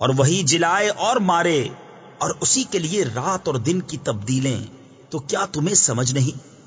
اور وہی جلائے اور مارے اور اسی کے لیے رات اور دن کی تبدیلیں، تو کیا تمہیں سمجھ نہیں؟